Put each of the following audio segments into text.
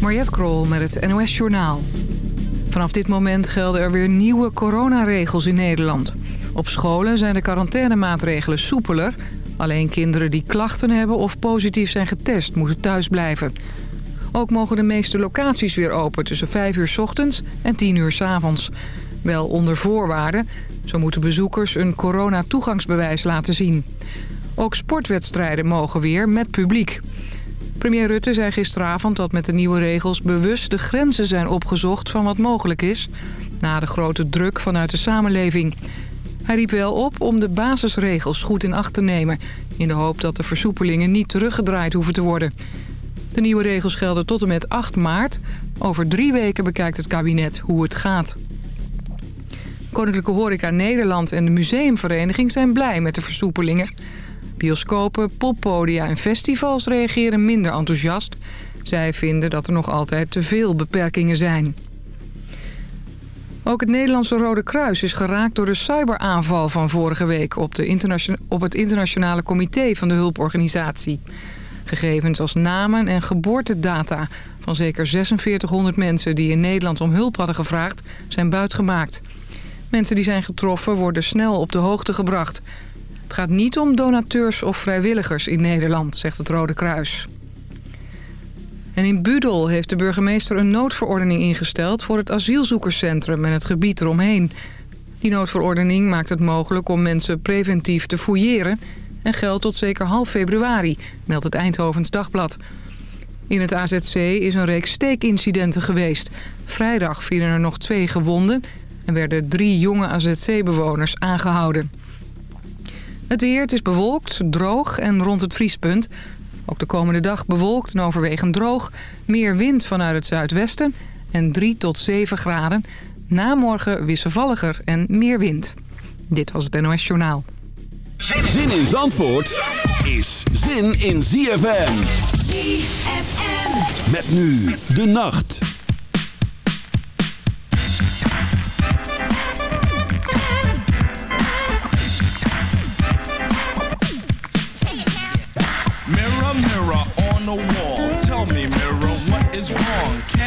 Mariette Krol met het NOS Journaal. Vanaf dit moment gelden er weer nieuwe coronaregels in Nederland. Op scholen zijn de quarantainemaatregelen soepeler. Alleen kinderen die klachten hebben of positief zijn getest moeten thuis blijven. Ook mogen de meeste locaties weer open tussen 5 uur ochtends en 10 uur s avonds. Wel onder voorwaarden. Zo moeten bezoekers een coronatoegangsbewijs laten zien. Ook sportwedstrijden mogen weer met publiek. Premier Rutte zei gisteravond dat met de nieuwe regels bewust de grenzen zijn opgezocht van wat mogelijk is... na de grote druk vanuit de samenleving. Hij riep wel op om de basisregels goed in acht te nemen... in de hoop dat de versoepelingen niet teruggedraaid hoeven te worden. De nieuwe regels gelden tot en met 8 maart. Over drie weken bekijkt het kabinet hoe het gaat. Koninklijke Horeca Nederland en de Museumvereniging zijn blij met de versoepelingen... Bioscopen, poppodia en festivals reageren minder enthousiast. Zij vinden dat er nog altijd te veel beperkingen zijn. Ook het Nederlandse Rode Kruis is geraakt door de cyberaanval van vorige week... op, de op het internationale comité van de hulporganisatie. Gegevens als namen en geboortedata van zeker 4600 mensen... die in Nederland om hulp hadden gevraagd, zijn buitgemaakt. Mensen die zijn getroffen worden snel op de hoogte gebracht... Het gaat niet om donateurs of vrijwilligers in Nederland, zegt het Rode Kruis. En in Budel heeft de burgemeester een noodverordening ingesteld... voor het asielzoekerscentrum en het gebied eromheen. Die noodverordening maakt het mogelijk om mensen preventief te fouilleren... en geldt tot zeker half februari, meldt het Eindhovens Dagblad. In het AZC is een reeks steekincidenten geweest. Vrijdag vielen er nog twee gewonden... en werden drie jonge AZC-bewoners aangehouden. Het weer, het is bewolkt, droog en rond het vriespunt. Ook de komende dag bewolkt en overwegend droog. Meer wind vanuit het zuidwesten en 3 tot 7 graden. Na morgen wisselvalliger en meer wind. Dit was het NOS Journaal. Zin in Zandvoort is zin in ZFM. ZFM. Met nu de nacht.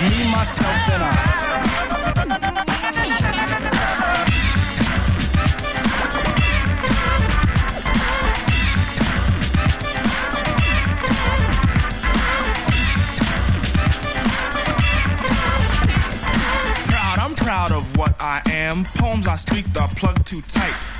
Me, myself, and I. Proud, I'm proud of what I am. Poems I speak are plugged too tight.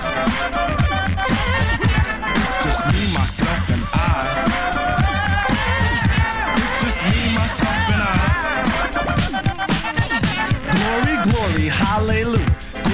hallelujah.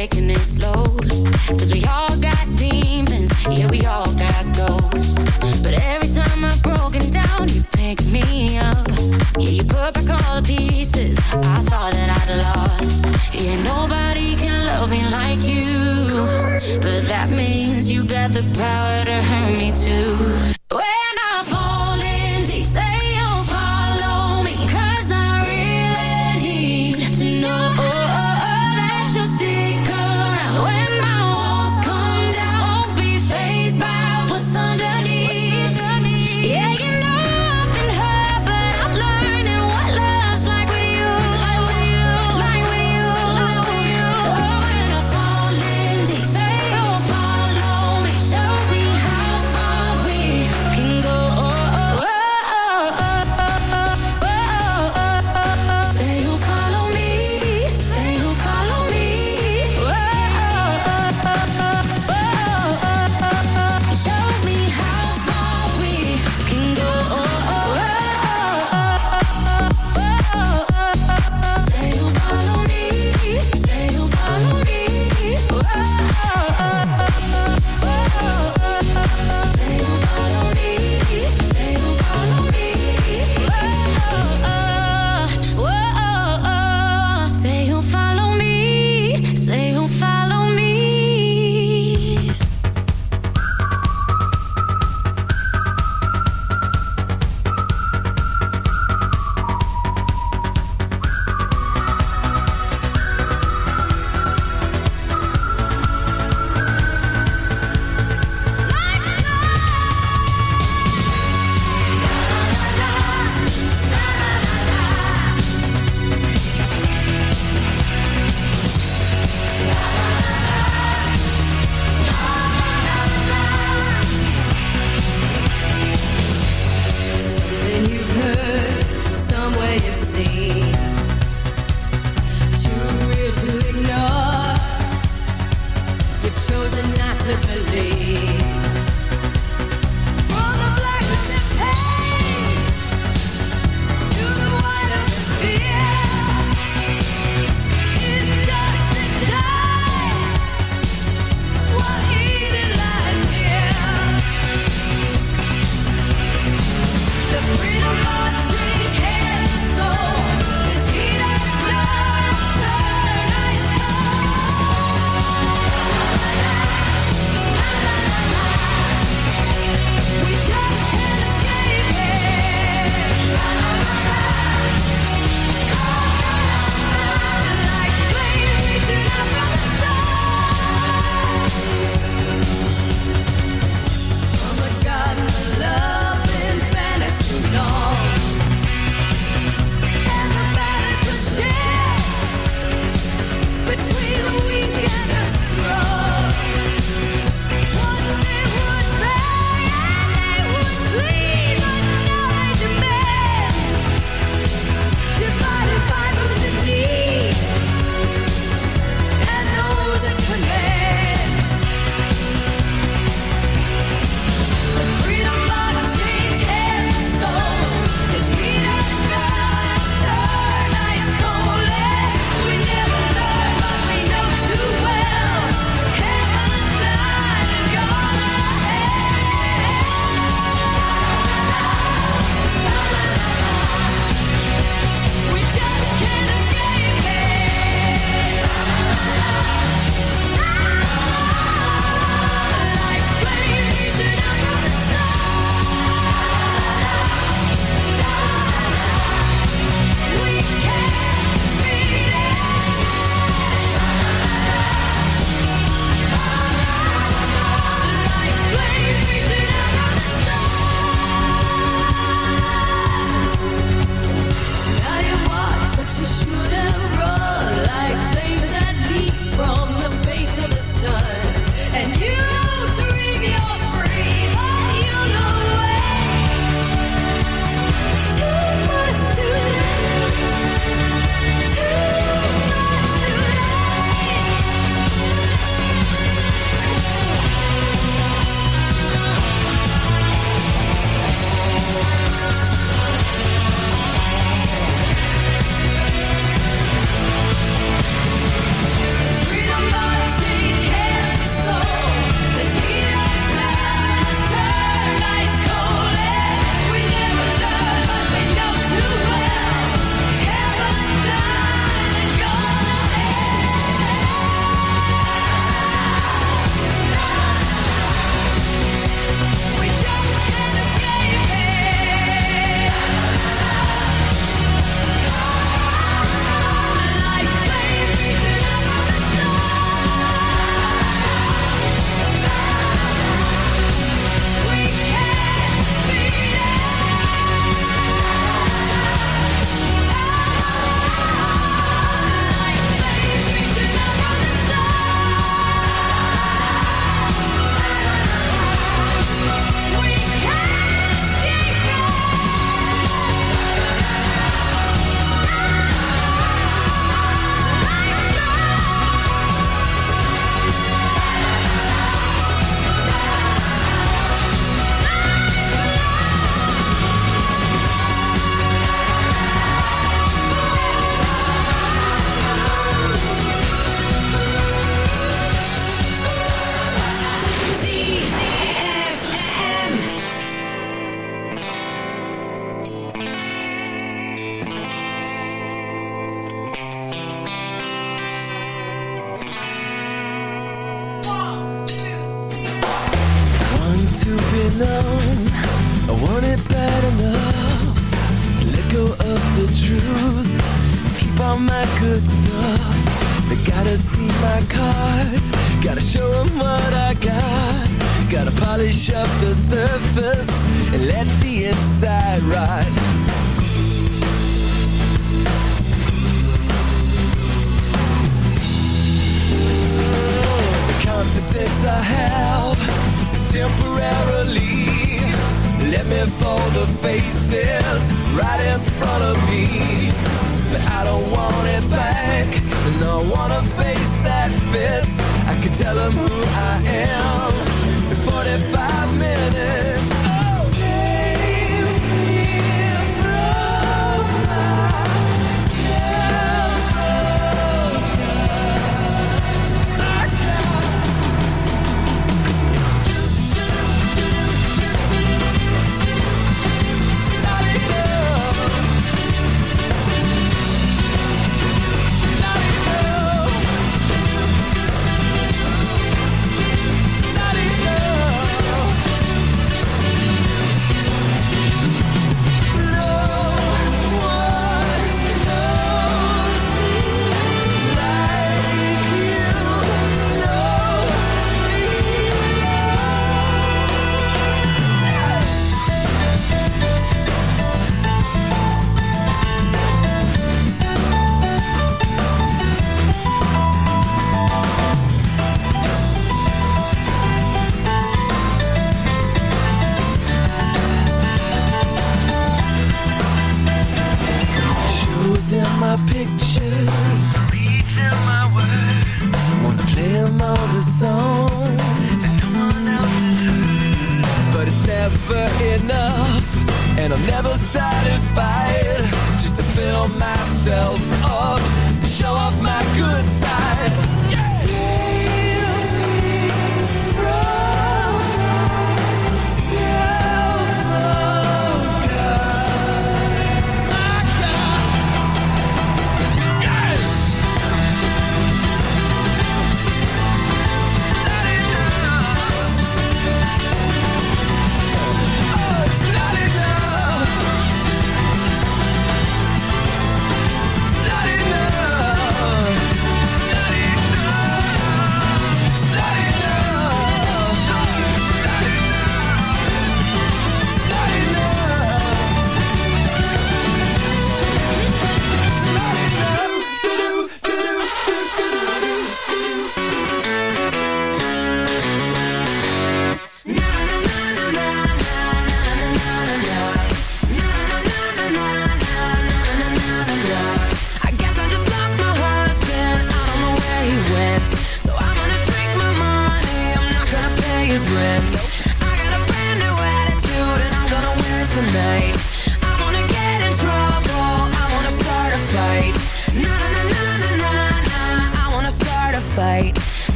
Taking it slow. Cause we all got demons, yeah, we all got ghosts. But every time I've broken down, you pick me up. Yeah, you put back all the pieces I thought that I'd lost. Yeah, nobody can love me like you. But that means you got the power to hurt me too.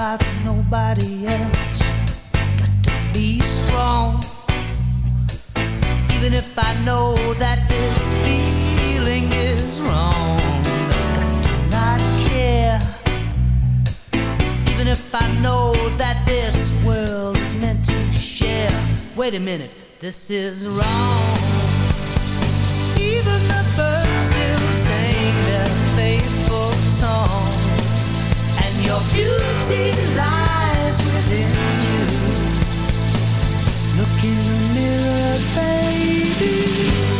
about nobody else. Got to be strong, even if I know that this feeling is wrong. Got to not care, even if I know that this world is meant to share. Wait a minute, this is wrong. Even the Look in the mirror, baby.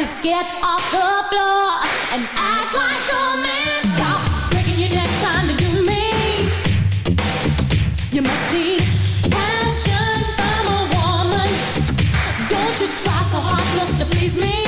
just get off the floor and act like a man. Stop breaking your neck trying to do me. You must need passion from a woman. Don't you try so hard just to please me.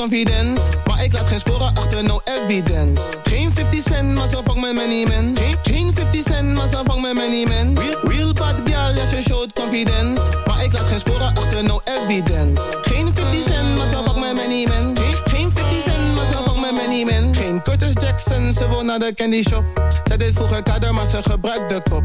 Confidence. Maar ik laat geen sporen achter, no evidence. Geen 50 cent, maar zo vang met many men. Geen, geen 50 cent, maar zo vang met many men. Real, real bad girl, ja, ze showt confidence. Maar ik laat geen sporen achter, no evidence. Geen 50 cent, maar zo vang met many men. Geen, geen 50 cent, maar zo vang met many men. Geen Curtis Jackson, ze wil naar de candy shop. Zij deed vroeger kader, maar ze gebruikt de kop.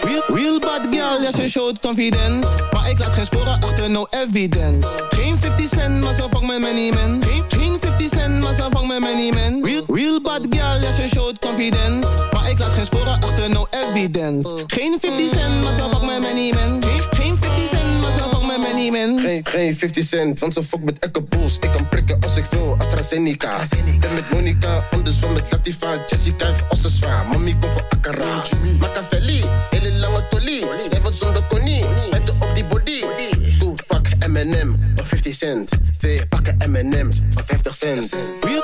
Real, real bad girl, ja, ze showt confidence. Maar ik laat geen sporen achter, no evidence. Geen 50 cent, maar zo vang met many men. Geen, geen 50 cent, maar zo vang met many men. Real, real bad girl, ja, ze showt confidence. Maar ik laat geen sporen achter, no evidence. Geen 50 cent, maar zo vang met many men. Geen, zo vang met many men. Geen, geen 50 cent, want ze fuck met Echo Bulls. Ik kan prikken als ik wil, AstraZeneca. Ben met Monica, andersom met Latifa. Jessica heeft ossen zwaar, mami komt voor Akara. Machiavelli, hele lange tolie. Zij wordt zonder konie, met op die body. Toe, pak M&M, voor 50 cent. Twee pakken M&M's, voor 50 cent.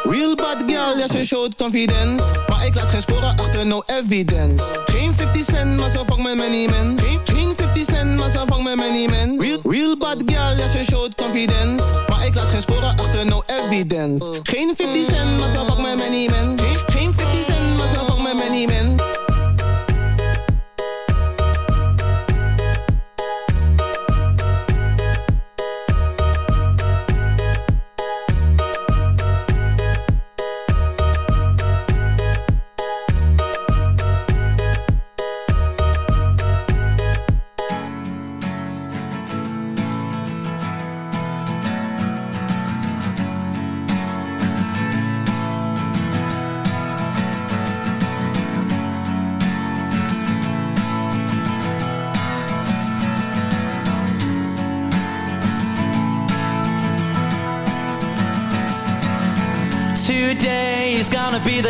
Real, bad girl, ja, ze showt confidence. Maar ik laat geen sporen achter, no evidence. Geen 50 cent, maar zo vang met many men. Geen, geen 50 cent, maar zo vang met many men. Real, bad girl, ja, ze showt confidence. Maar ik laat geen sporen achter, no evidence. Geen 50 cent, maar zo vang met many men. Geen, geen 50 cent, maar zo vang met many men.